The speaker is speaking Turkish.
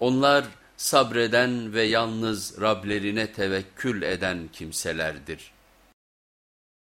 Onlar sabreden ve yalnız Rablerine tevekkül eden kimselerdir.